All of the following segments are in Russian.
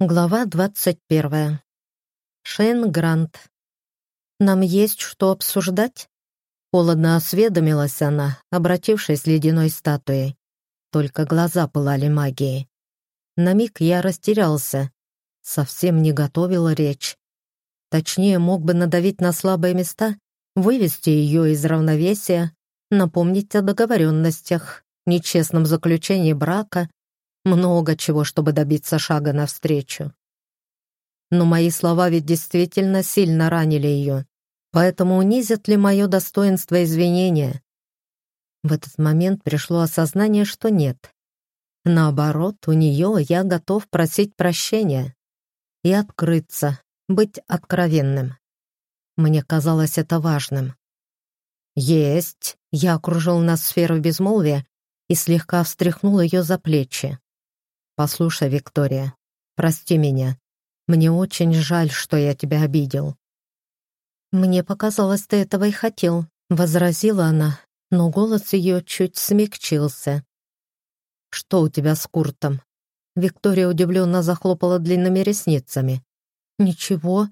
Глава двадцать первая. Шейн Грант. «Нам есть что обсуждать?» Холодно осведомилась она, обратившись ледяной статуей. Только глаза пылали магией. На миг я растерялся. Совсем не готовила речь. Точнее, мог бы надавить на слабые места, вывести ее из равновесия, напомнить о договоренностях, нечестном заключении брака много чего, чтобы добиться шага навстречу. Но мои слова ведь действительно сильно ранили ее, поэтому унизят ли мое достоинство извинения? В этот момент пришло осознание, что нет. Наоборот, у нее я готов просить прощения и открыться, быть откровенным. Мне казалось это важным. «Есть!» — я окружил нас сферу безмолвия и слегка встряхнул ее за плечи. «Послушай, Виктория, прости меня. Мне очень жаль, что я тебя обидел». «Мне показалось, ты этого и хотел», — возразила она, но голос ее чуть смягчился. «Что у тебя с Куртом?» Виктория удивленно захлопала длинными ресницами. «Ничего.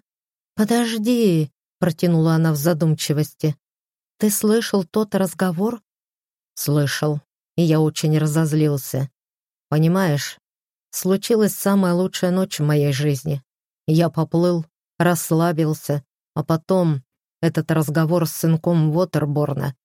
Подожди», — протянула она в задумчивости. «Ты слышал тот разговор?» «Слышал, и я очень разозлился. Понимаешь, Случилась самая лучшая ночь в моей жизни. Я поплыл, расслабился, а потом этот разговор с сынком Уотерборна.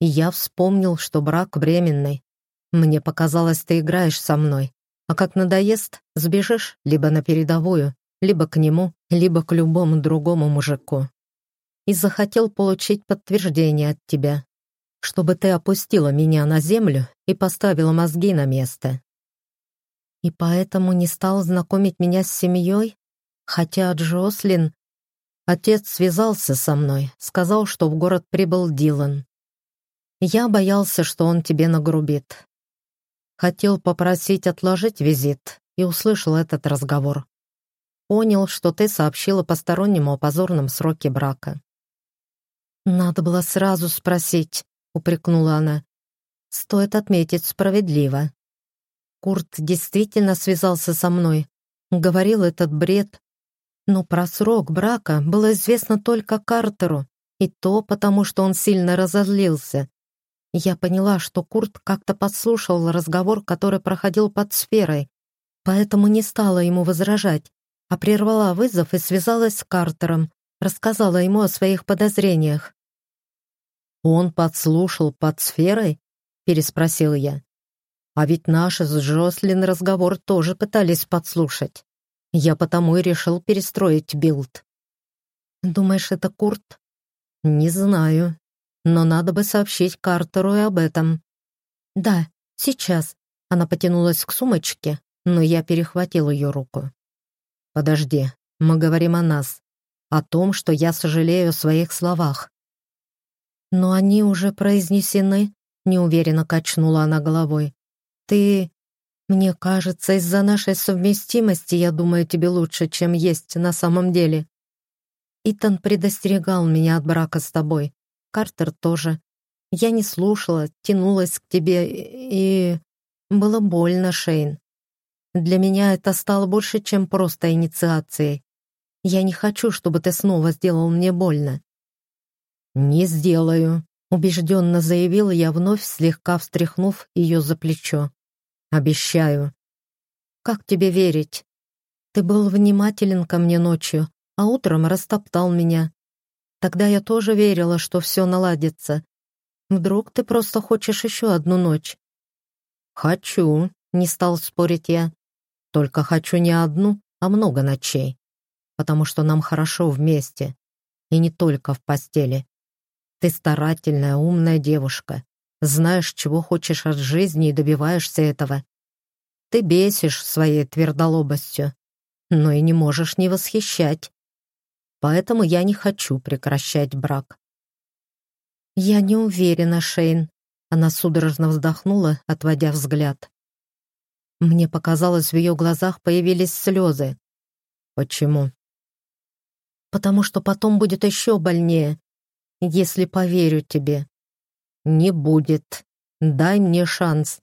И я вспомнил, что брак временный. Мне показалось, ты играешь со мной. А как надоест, сбежишь либо на передовую, либо к нему, либо к любому другому мужику. И захотел получить подтверждение от тебя, чтобы ты опустила меня на землю и поставила мозги на место. И поэтому не стал знакомить меня с семьей? Хотя Джослин... Отец связался со мной, сказал, что в город прибыл Дилан. Я боялся, что он тебе нагрубит. Хотел попросить отложить визит и услышал этот разговор. Понял, что ты сообщила постороннему о позорном сроке брака. «Надо было сразу спросить», — упрекнула она. «Стоит отметить справедливо. Курт действительно связался со мной, говорил этот бред. Но про срок брака было известно только Картеру, и то потому, что он сильно разозлился. Я поняла, что Курт как-то подслушал разговор, который проходил под сферой, поэтому не стала ему возражать, а прервала вызов и связалась с Картером, рассказала ему о своих подозрениях. «Он подслушал под сферой?» — переспросил я. А ведь наши с Джослин разговор тоже пытались подслушать. Я потому и решил перестроить билд. Думаешь, это Курт? Не знаю. Но надо бы сообщить Картеру и об этом. Да, сейчас. Она потянулась к сумочке, но я перехватил ее руку. Подожди, мы говорим о нас. О том, что я сожалею о своих словах. Но они уже произнесены, неуверенно качнула она головой. Ты... Мне кажется, из-за нашей совместимости я думаю тебе лучше, чем есть на самом деле. Итан предостерегал меня от брака с тобой. Картер тоже. Я не слушала, тянулась к тебе и... Было больно, Шейн. Для меня это стало больше, чем просто инициацией. Я не хочу, чтобы ты снова сделал мне больно. «Не сделаю», убежденно заявила я, вновь слегка встряхнув ее за плечо. «Обещаю». «Как тебе верить? Ты был внимателен ко мне ночью, а утром растоптал меня. Тогда я тоже верила, что все наладится. Вдруг ты просто хочешь еще одну ночь?» «Хочу», — не стал спорить я. «Только хочу не одну, а много ночей, потому что нам хорошо вместе, и не только в постели. Ты старательная, умная девушка. Знаешь, чего хочешь от жизни и добиваешься этого. Ты бесишь своей твердолобостью, но и не можешь не восхищать. Поэтому я не хочу прекращать брак. Я не уверена, Шейн. Она судорожно вздохнула, отводя взгляд. Мне показалось, в ее глазах появились слезы. Почему? Потому что потом будет еще больнее если поверю тебе. Не будет. Дай мне шанс.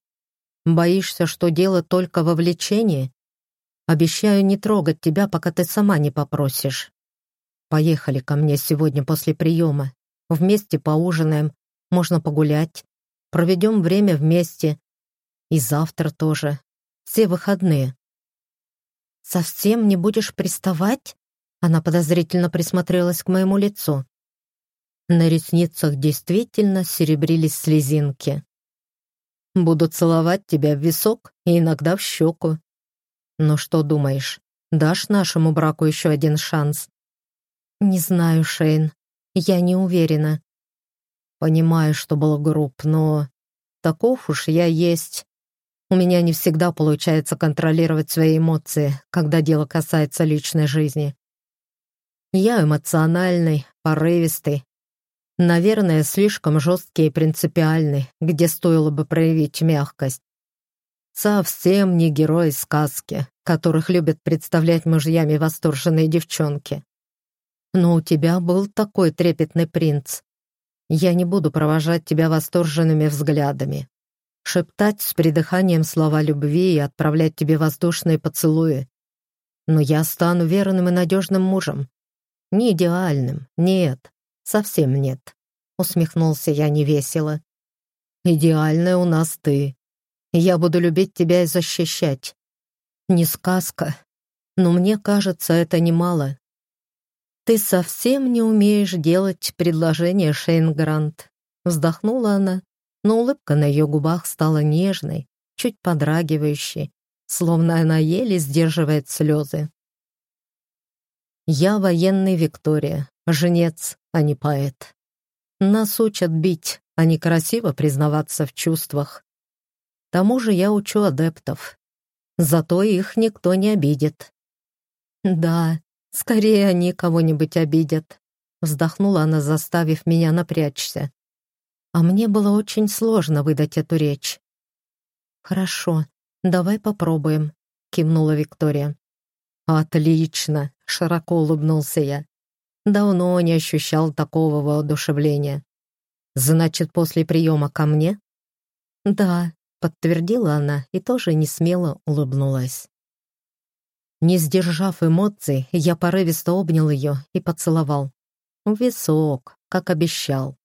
Боишься, что дело только во влечении? Обещаю не трогать тебя, пока ты сама не попросишь. Поехали ко мне сегодня после приема. Вместе поужинаем, можно погулять. Проведем время вместе. И завтра тоже. Все выходные. «Совсем не будешь приставать?» Она подозрительно присмотрелась к моему лицу. На ресницах действительно серебрились слезинки. «Буду целовать тебя в висок и иногда в щеку. Ну что думаешь, дашь нашему браку еще один шанс?» «Не знаю, Шейн. Я не уверена». «Понимаю, что было груб, но таков уж я есть. У меня не всегда получается контролировать свои эмоции, когда дело касается личной жизни. Я эмоциональный, порывистый, Наверное, слишком жесткий и принципиальный, где стоило бы проявить мягкость. Совсем не герой сказки, которых любят представлять мужьями восторженные девчонки. Но у тебя был такой трепетный принц. Я не буду провожать тебя восторженными взглядами, шептать с придыханием слова любви и отправлять тебе воздушные поцелуи. Но я стану верным и надежным мужем. Не идеальным, нет, «Совсем нет», — усмехнулся я невесело. «Идеальная у нас ты. Я буду любить тебя и защищать. Не сказка, но мне кажется, это немало. Ты совсем не умеешь делать предложение, Шейн Грант», — вздохнула она, но улыбка на ее губах стала нежной, чуть подрагивающей, словно она еле сдерживает слезы. «Я военный Виктория, женец, а не поэт. Нас учат бить, а не красиво признаваться в чувствах. К тому же я учу адептов. Зато их никто не обидит. Да, скорее они кого-нибудь обидят. Вздохнула она, заставив меня напрячься. А мне было очень сложно выдать эту речь. «Хорошо, давай попробуем», — кивнула Виктория. «Отлично!» — широко улыбнулся я. Давно не ощущал такого воодушевления. Значит, после приема ко мне? Да, подтвердила она и тоже не смело улыбнулась. Не сдержав эмоций, я порывисто обнял ее и поцеловал. висок, как обещал.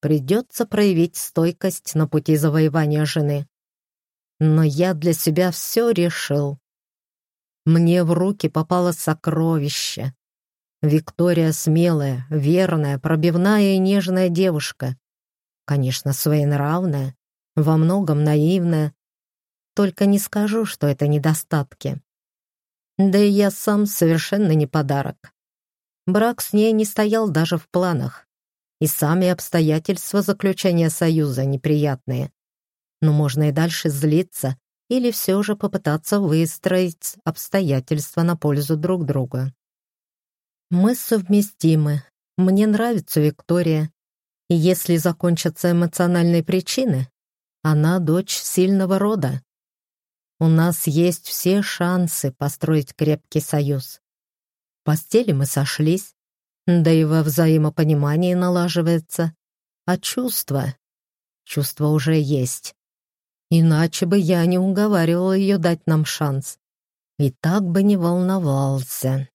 Придется проявить стойкость на пути завоевания жены. Но я для себя все решил. Мне в руки попало сокровище. Виктория смелая, верная, пробивная и нежная девушка. Конечно, своенравная, во многом наивная. Только не скажу, что это недостатки. Да и я сам совершенно не подарок. Брак с ней не стоял даже в планах. И сами обстоятельства заключения союза неприятные. Но можно и дальше злиться или все же попытаться выстроить обстоятельства на пользу друг друга. Мы совместимы. Мне нравится Виктория. И если закончатся эмоциональные причины, она дочь сильного рода. У нас есть все шансы построить крепкий союз. В постели мы сошлись, да и во взаимопонимании налаживается. А чувства? Чувства уже есть. Иначе бы я не уговаривала ее дать нам шанс. И так бы не волновался.